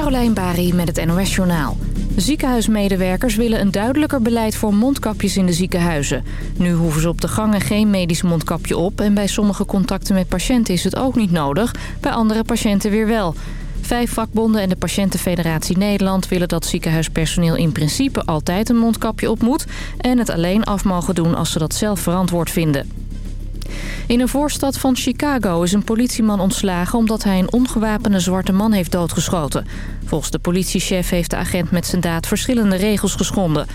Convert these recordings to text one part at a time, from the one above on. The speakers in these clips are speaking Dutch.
Carolijn Bari met het NOS Journaal. Ziekenhuismedewerkers willen een duidelijker beleid voor mondkapjes in de ziekenhuizen. Nu hoeven ze op de gangen geen medisch mondkapje op... en bij sommige contacten met patiënten is het ook niet nodig. Bij andere patiënten weer wel. Vijf vakbonden en de Patiëntenfederatie Nederland willen dat ziekenhuispersoneel in principe altijd een mondkapje op moet... en het alleen af mogen doen als ze dat zelf verantwoord vinden. In een voorstad van Chicago is een politieman ontslagen... omdat hij een ongewapende zwarte man heeft doodgeschoten. Volgens de politiechef heeft de agent met zijn daad verschillende regels geschonden.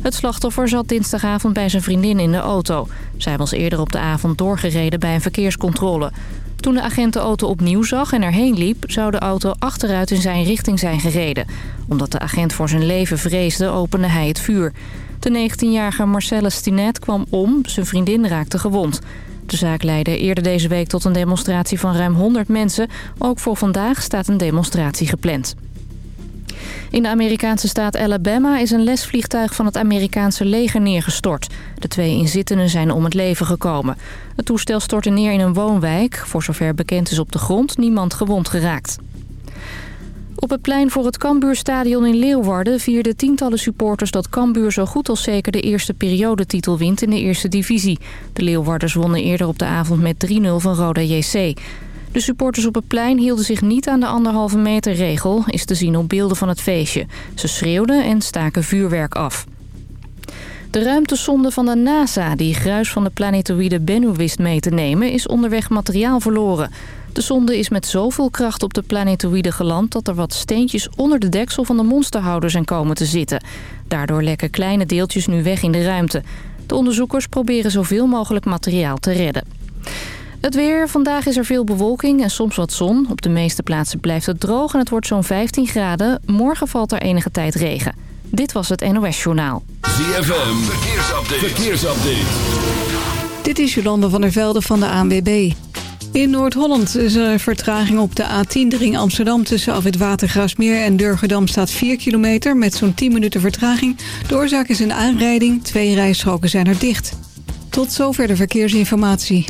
Het slachtoffer zat dinsdagavond bij zijn vriendin in de auto. Zij was eerder op de avond doorgereden bij een verkeerscontrole. Toen de agent de auto opnieuw zag en erheen liep... zou de auto achteruit in zijn richting zijn gereden. Omdat de agent voor zijn leven vreesde, opende hij het vuur. De 19-jarige Marcellus Stinet kwam om, zijn vriendin raakte gewond. De zaak leidde eerder deze week tot een demonstratie van ruim 100 mensen. Ook voor vandaag staat een demonstratie gepland. In de Amerikaanse staat Alabama is een lesvliegtuig van het Amerikaanse leger neergestort. De twee inzittenden zijn om het leven gekomen. Het toestel stortte neer in een woonwijk. Voor zover bekend is op de grond niemand gewond geraakt. Op het plein voor het Cambuurstadion in Leeuwarden vierden tientallen supporters dat Cambuur zo goed als zeker de eerste periodetitel wint in de eerste divisie. De Leeuwarders wonnen eerder op de avond met 3-0 van Roda JC. De supporters op het plein hielden zich niet aan de anderhalve meter regel, is te zien op beelden van het feestje. Ze schreeuwden en staken vuurwerk af. De ruimtesonde van de NASA, die gruis van de planetoïde Bennu wist mee te nemen, is onderweg materiaal verloren. De sonde is met zoveel kracht op de planetoïde geland... dat er wat steentjes onder de deksel van de monsterhouder zijn komen te zitten. Daardoor lekken kleine deeltjes nu weg in de ruimte. De onderzoekers proberen zoveel mogelijk materiaal te redden. Het weer. Vandaag is er veel bewolking en soms wat zon. Op de meeste plaatsen blijft het droog en het wordt zo'n 15 graden. Morgen valt er enige tijd regen. Dit was het NOS Journaal. ZFM. Verkeersupdate. Verkeersupdate. Dit is Jolande van der Velde van de ANWB. In Noord-Holland is er vertraging op de A10 ring Amsterdam... tussen Afwit Watergraafsmeer en Durgedam staat 4 kilometer... met zo'n 10 minuten vertraging. De oorzaak is een aanrijding. Twee rijstroken zijn er dicht. Tot zover de verkeersinformatie.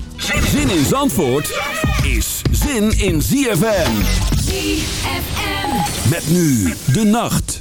Zin in Zandvoort is zin in ZFM. ZFM. Met nu de nacht.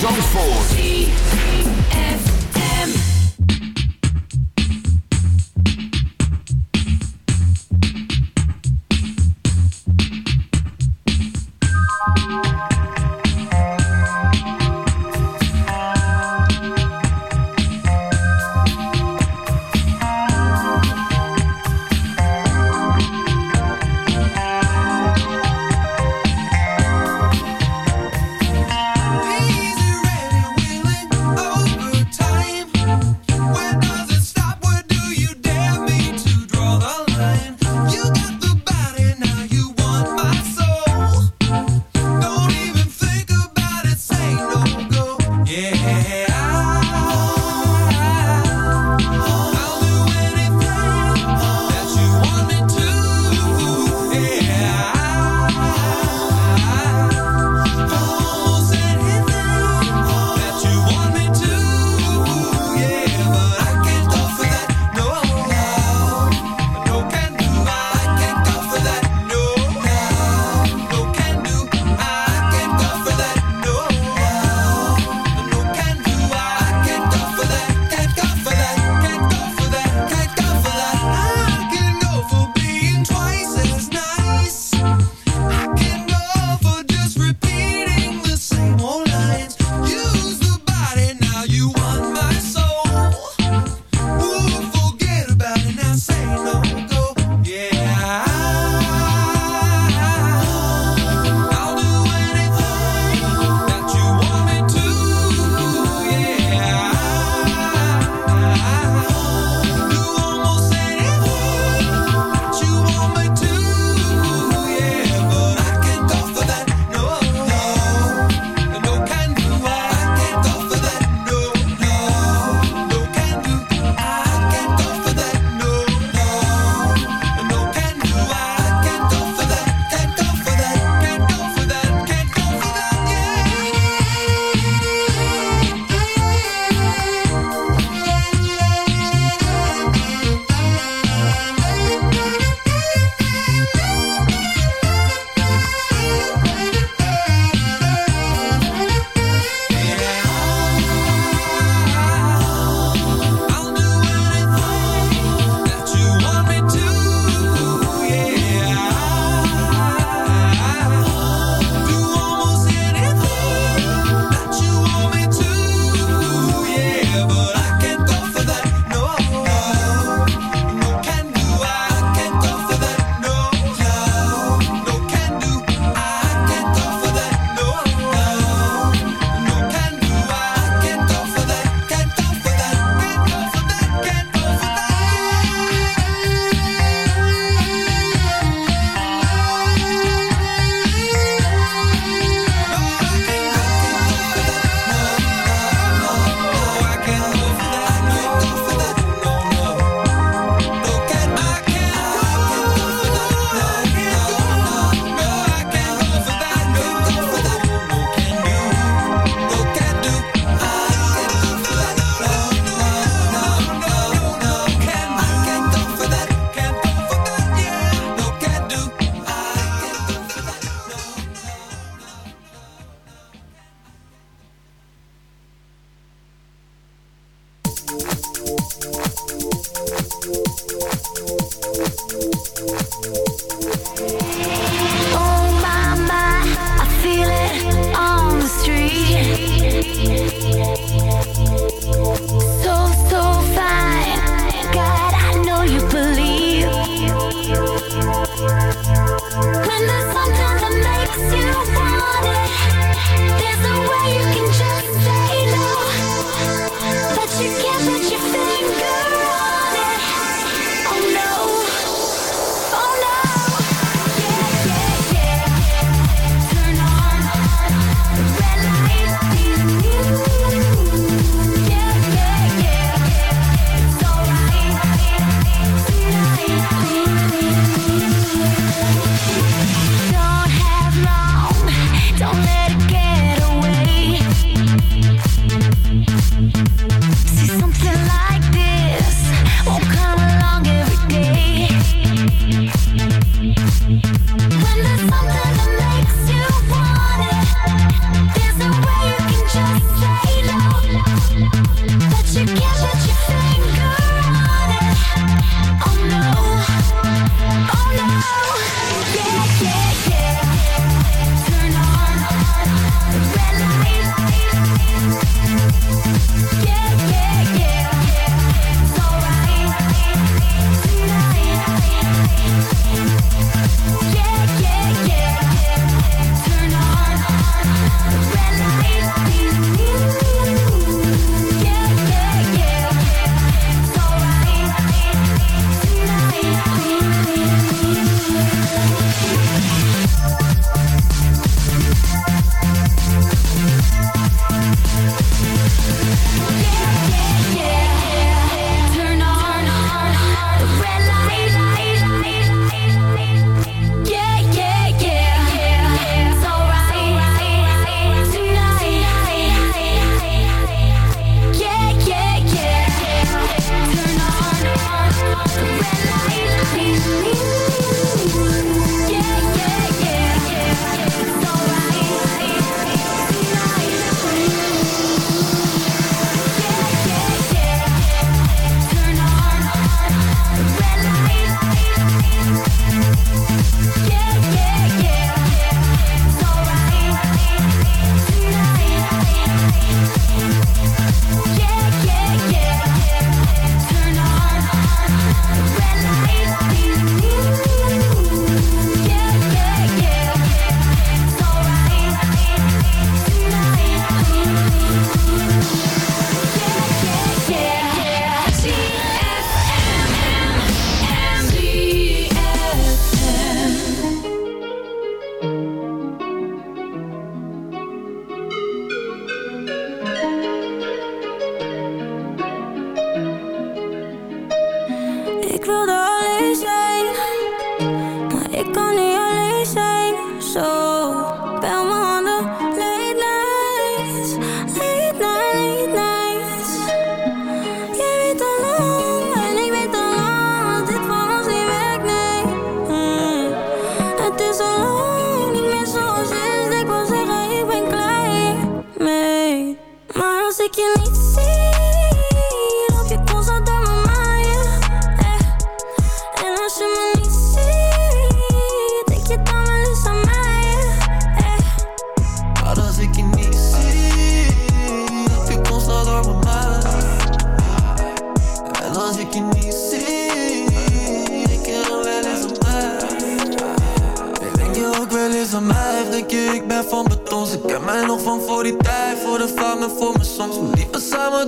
Zandvoort.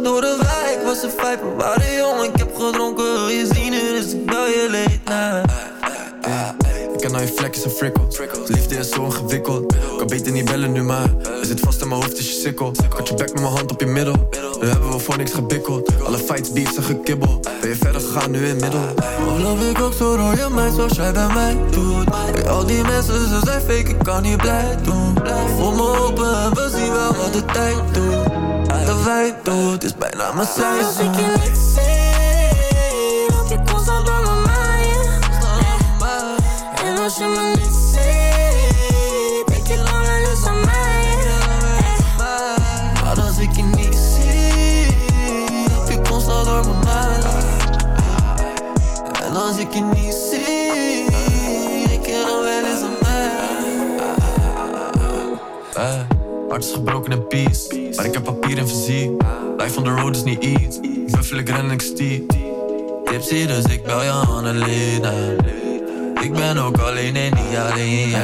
Door de wijk, was een vijf, we waren jong. Ik heb gedronken, je zien, dus ik bel je late night. Ik ken al je vlekjes en frikkels Liefde is zo ingewikkeld. Kan beter niet bellen nu maar Er zit vast in mijn hoofd is je sikkel. Kat je bek met mijn hand op je middel. Nu hebben we voor niks gebikkeld. Alle fights, beefs en gekibbel. Ben je verder gegaan nu in middel? Geloof ik ook zo je mij zoals jij bij mij doet. Bij al die mensen ze zijn fake ik kan niet blij doen. Voel me open en we zien wel wat de tijd doet De wijn doet is bijna mijn Maar als ik je seizoen niet zie, loop je constant door mijn. Eh. En als je me niet ziet, denk je wel eens aan mij. Eh. Maar als ik je niet zie, heb je constant door mijn mind. En als ik je niet zie, denk je dan wel eens aan mij. Eh, hart is gebroken in peace, maar ik heb papier en fysiek. Life on the road is niet iets. Ik ben flikker en ik. Tipsy, dus ik bel je Annelina. Ik ben ook alleen en niet alleen.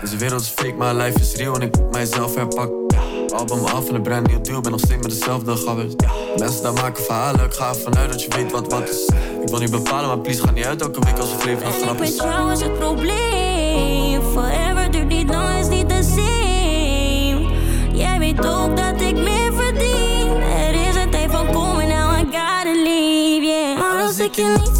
Deze wereld is fake, maar life is real en ik moet mijzelf herpakken. Album af en een brand nieuw deal, ben nog steeds met dezelfde gabbers. Mensen daar maken verhalen, ik ga ervan uit dat je weet wat wat is. Ik wil niet bepalen, maar please ga niet uit elke week als een vreemd grap is. Ik weet jou het probleem, forever duurt niet lang, is niet te zien. Er is een tijd van komen, now I gotta leave, yeah. Maar als ik je niet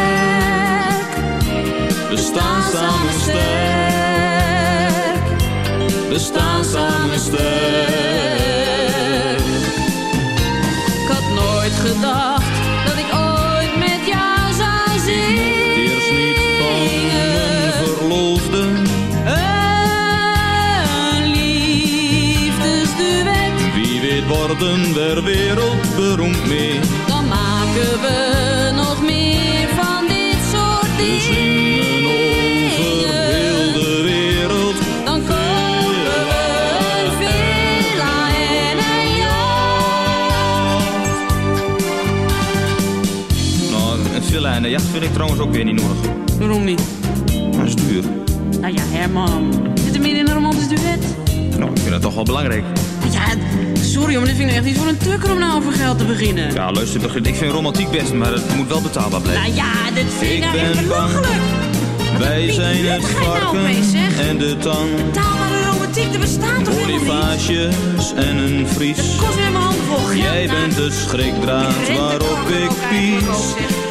We staan samen sterk. We staan samen sterk. Ik had nooit gedacht dat ik ooit met jou zou zingen. Eerst niet van mijn verloofde. Een liefdesduet, Wie weet worden we wereldberoemd mee. dan maken we vind ik trouwens ook weer niet nodig. Waarom niet? Dat is duur. Nou ja, Herman. Zit er meer in een romantisch duet? Nou, ik vind dat toch wel belangrijk. Ja, sorry, maar dit vind ik echt niet voor een tukker om nou over geld te beginnen. Ja, luister, ik vind romantiek best, maar het moet wel betaalbaar blijven. Nou ja, dit vind ik, Ik nou ben belachelijk. Wij zijn het nou varken en de tang. Betaalbare romantiek, er bestaat toch? Bonifages en een vries. Kost weer mijn handen vol geld. Jij nou. bent de schrikdraad waarop ik pies.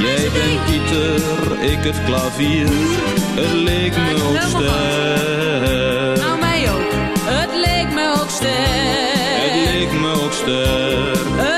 Jij bent die. Pieter, ik het klavier. Het leek me ook ster. Nou, mij ook. Het leek me ook ster. Het leek me ook ster.